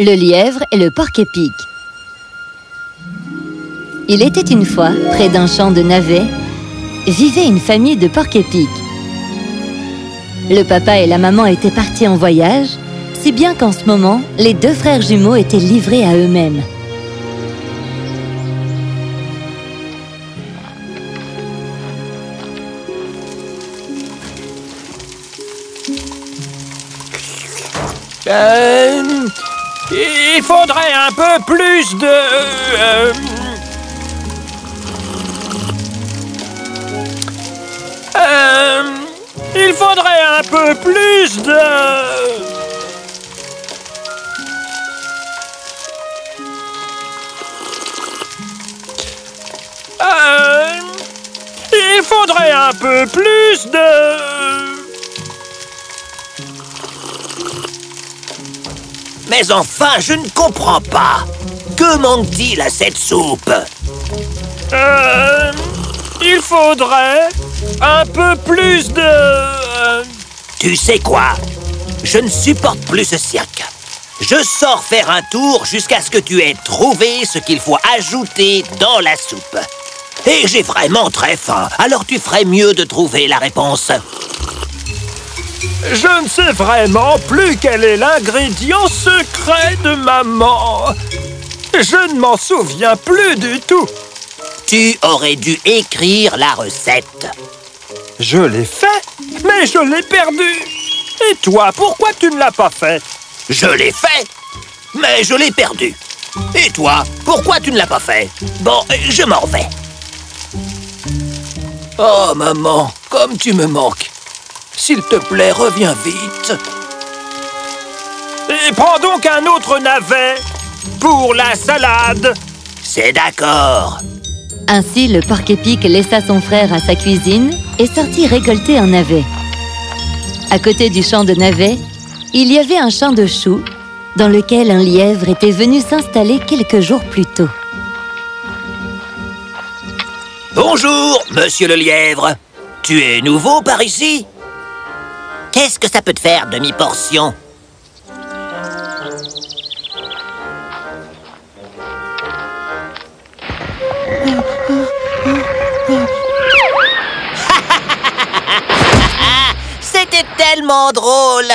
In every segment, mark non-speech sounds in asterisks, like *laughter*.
Le lièvre et le porc-épic Il était une fois, près d'un champ de navets, vivait une famille de porc-épics. Le papa et la maman étaient partis en voyage, si bien qu'en ce moment, les deux frères jumeaux étaient livrés à eux-mêmes. Euh, il faudrait un peu plus de... euh, euh, il faudrait un peu plus de... Euh, il faudrait un peu plus de... Mais enfin, je ne comprends pas. Que manque-t-il à cette soupe Euh, il faudrait un peu plus de... euh, Tu sais quoi? Je ne supporte plus ce cirque. Je sors faire un tour jusqu'à ce que tu aies trouvé ce qu'il faut ajouter dans la soupe. Et j'ai vraiment très faim, alors tu ferais mieux de trouver la réponse. Je ne sais vraiment plus quel est l'ingrédient secret de maman. Je ne m'en souviens plus du tout. Tu aurais dû écrire la recette. Je l'ai fait, mais je l'ai perdu. Et toi, pourquoi tu ne l'as pas fait? Je l'ai fait, mais je l'ai perdu. Et toi, pourquoi tu ne l'as pas fait? Bon, je m'en vais. Oh, maman, comme tu me manques. S'il te plaît, reviens vite. Et prends donc un autre navet pour la salade. C'est d'accord. Ainsi, le porc-épic laissa son frère à sa cuisine et sortit récolter un navet. À côté du champ de navets, il y avait un champ de choux dans lequel un lièvre était venu s'installer quelques jours plus tôt. Bonjour, monsieur le lièvre. Tu es nouveau par ici? Qu'est-ce que ça peut te faire, demi-portion *laughs* C'était tellement drôle *laughs*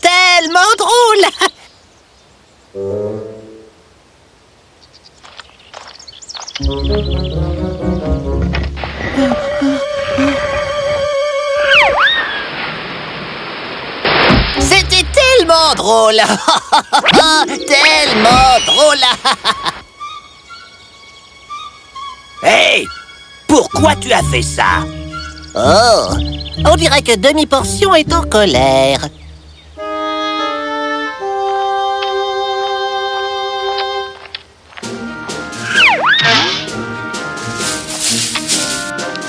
Tellement drôle tellement drôle. *laughs* Tellement drôle. Hey Pourquoi tu as fait ça? Oh On dirait que Demi-Portion est en colère.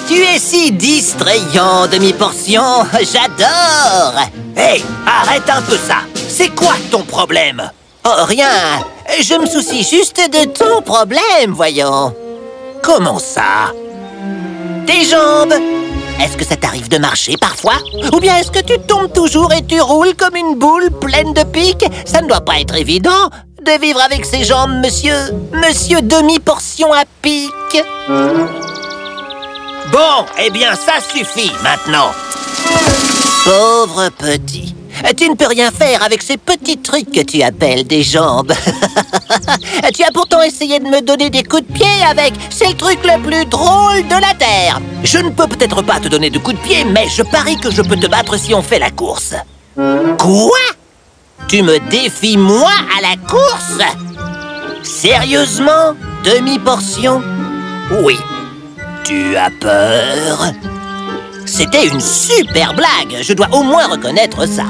Tu es si distrayant, Demi-Portion. *laughs* J'adore. Hé, arrête un peu ça C'est quoi ton problème? Oh, rien. Je me soucie juste de ton problème, voyons. Comment ça? Tes jambes. Est-ce que ça t'arrive de marcher parfois? Ou bien est-ce que tu tombes toujours et tu roules comme une boule pleine de pics Ça ne doit pas être évident de vivre avec ces jambes, monsieur. Monsieur demi-portion à pic Bon, eh bien, ça suffit maintenant. Pauvre petit. Tu ne peux rien faire avec ces petits trucs que tu appelles des jambes. *laughs* tu as pourtant essayé de me donner des coups de pied avec. C'est le truc le plus drôle de la Terre. Je ne peux peut-être pas te donner de coups de pied, mais je parie que je peux te battre si on fait la course. Quoi? Tu me défies moi à la course? Sérieusement? Demi-portion? Oui. Tu as peur? C'était une super blague, je dois au moins reconnaître ça.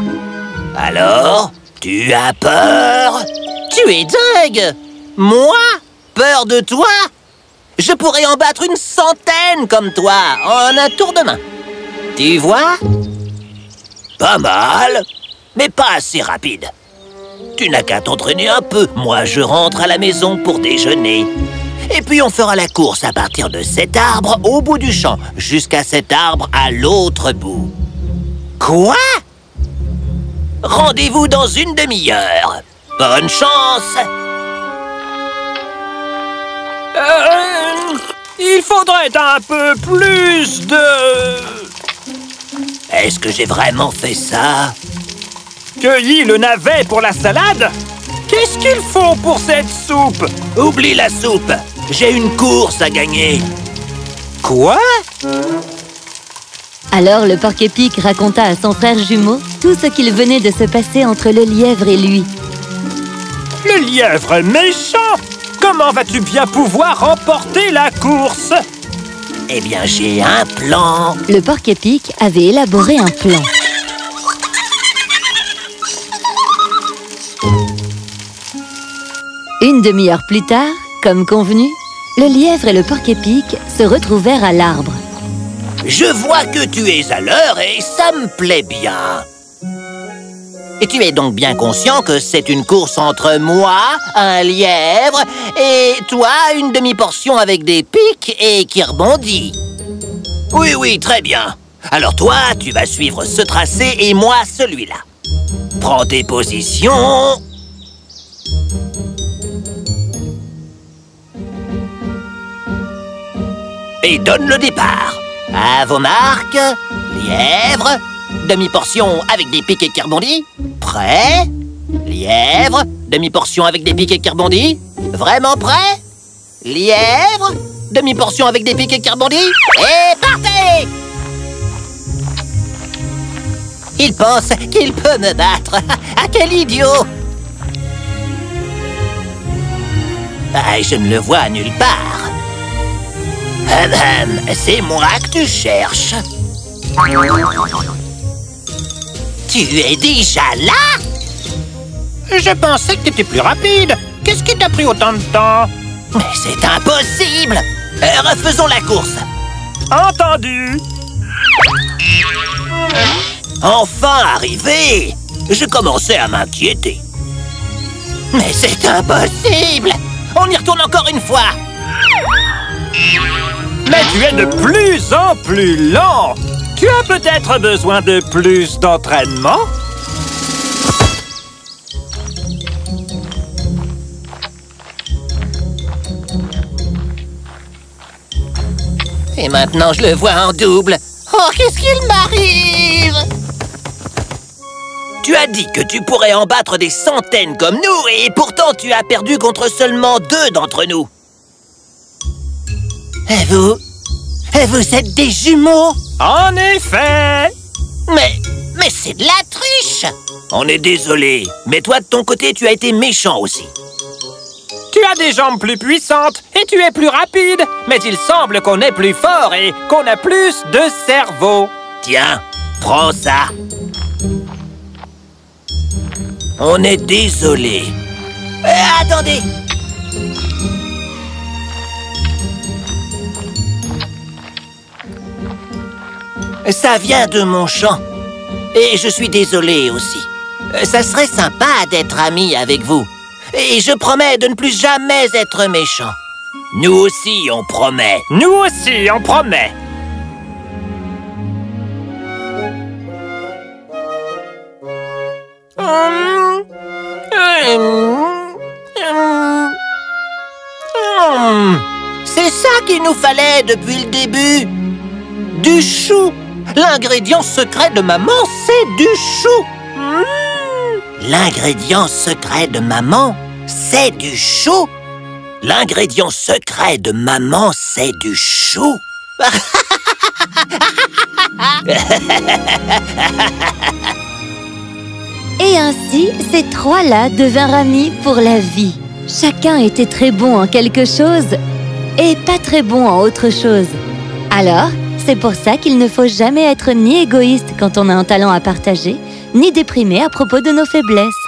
Alors, tu as peur? Tu es dingue Moi? Peur de toi? Je pourrais en battre une centaine comme toi en un tour de main. Tu vois? Pas mal, mais pas assez rapide. Tu n'as qu'à t'entraîner un peu. Moi, je rentre à la maison pour déjeuner. Et puis on fera la course à partir de cet arbre au bout du champ, jusqu'à cet arbre à l'autre bout. Quoi? Rendez-vous dans une demi-heure. Bonne chance! Euh, il faudrait un peu plus de... Est-ce que j'ai vraiment fait ça? Cueilli le navet pour la salade? Qu'est-ce qu'il faut pour cette soupe? Oublie la soupe J'ai une course à gagner. Quoi? Alors le porc-épic raconta à son frère jumeau tout ce qu'il venait de se passer entre le lièvre et lui. Le lièvre méchant! Comment vas-tu bien pouvoir remporter la course? Eh bien, j'ai un plan. Le porc-épic avait élaboré un plan. Une demi-heure plus tard, comme convenu, le lièvre et le porc-épic se retrouvèrent à l'arbre. Je vois que tu es à l'heure et ça me plaît bien. Et tu es donc bien conscient que c'est une course entre moi, un lièvre, et toi, une demi-portion avec des pics et qui rebondit. Oui, oui, très bien. Alors toi, tu vas suivre ce tracé et moi celui-là. Prends tes positions. Et donne le départ. À vos marques, lièvre, demi-portion avec des pics et qui rebondit. Prêt Lièvre, demi-portion avec des pics et qui rebondit. Vraiment prêt Lièvre, demi-portion avec des pics et qui rebondit. Et partez Il pense qu'il peut me battre. *laughs* Ah, quel idiot Ah, je ne le vois nulle part. Hum, hum, C'est moi que tu cherches. Tu es déjà là? Je pensais que t'étais plus rapide. Qu'est-ce qui t'a pris autant de temps? Mais c'est impossible! Euh, Refaisons la course. Entendu. Enfin arrivé. Je commençais à m'inquiéter. Mais c'est impossible! On y retourne encore une fois Mais tu es de plus en plus lent Tu as peut-être besoin de plus d'entraînement? Et maintenant, je le vois en double. Oh, qu'est-ce qu'il m'arrive? Tu as dit que tu pourrais en battre des centaines comme nous, et pourtant tu as perdu contre seulement deux d'entre nous. Et vous Et vous êtes des jumeaux En effet Mais... mais c'est de la triche On est désolé, mais toi de ton côté, tu as été méchant aussi. Tu as des jambes plus puissantes et tu es plus rapide Mais il semble qu'on est plus fort et qu'on a plus de cerveau Tiens, prends ça. On est désolé. Euh, attendez. Ça vient de mon champ. Et je suis désolé aussi. Ça serait sympa d'être ami avec vous. Et je promets de ne plus jamais être méchant. Nous aussi, on promet. Nous aussi, on promet. C'est ça qu'il nous fallait depuis le début. Du chou. L'ingrédient secret de maman, c'est du chou. L'ingrédient secret de maman, c'est du chou. L'ingrédient secret de maman, c'est du chou. Et ainsi, ces trois-là devinrent amis pour la vie. Chacun était très bon en quelque chose et pas très bon en autre chose. Alors, c'est pour ça qu'il ne faut jamais être ni égoïste quand on a un talent à partager, ni déprimé à propos de nos faiblesses.